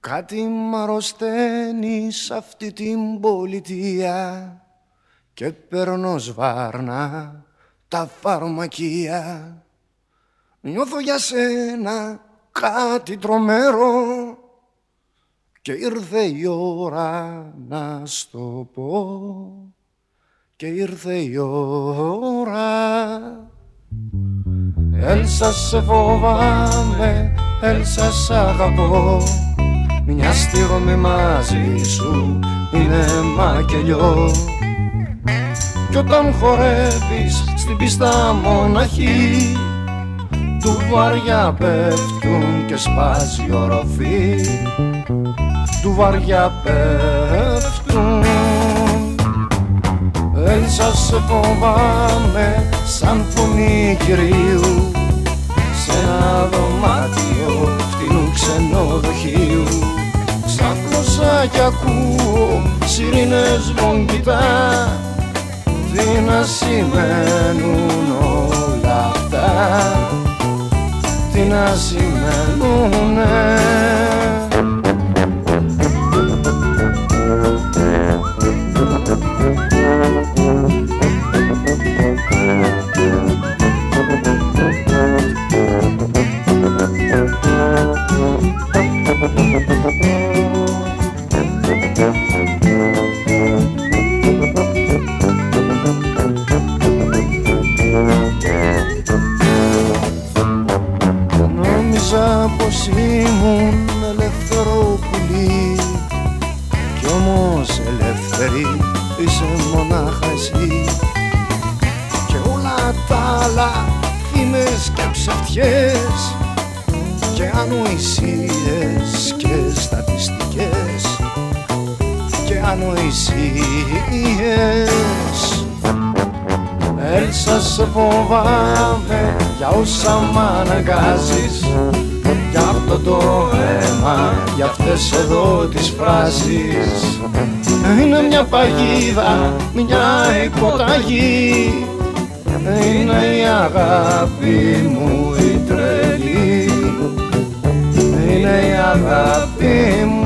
Κάτι μ' αρρωσταίνει σ' αυτή την πολιτεία και παίρνω σβάρνα τα φαρμακεία. Νιώθω για σένα κάτι τρομερό και ήρθε η ώρα να στο πω. Και ήρθε η ώρα. Έλσα σε φοβάμαι, Έλσα σ' αγαπώ μια στιγμή μαζί σου είναι μακελιό. Κι όταν χορεύεις στην πίστα μοναχή Του βαριά πέφτουν και σπάζει οροφή. Του βαριά πέφτουν. Έλσα σε φοβάμαι σαν φωνή κυρίου Σε ένα δωμάτιο κι ακούω σιρήνες βογγητά Τι να σημαίνουν όλα αυτά. Τι να σημαίνουνε ήμουν ελεύθερο πουλί. Κι όμως ελεύθερη είσαι μονάχα εσύ. Και όλα τα άλλα φήμες και ψευτιές Και ανοησίες και στατιστικές. Και ανοησίες Έλσα σε φοβάμαι για όσα μ' αναγκάζεις. Για αυτό το αίμα, για αυτές εδώ τις φράσεις. Είναι μια παγίδα, μια υποταγή. Είναι η αγάπη μου η τρελή. Είναι η αγάπη μου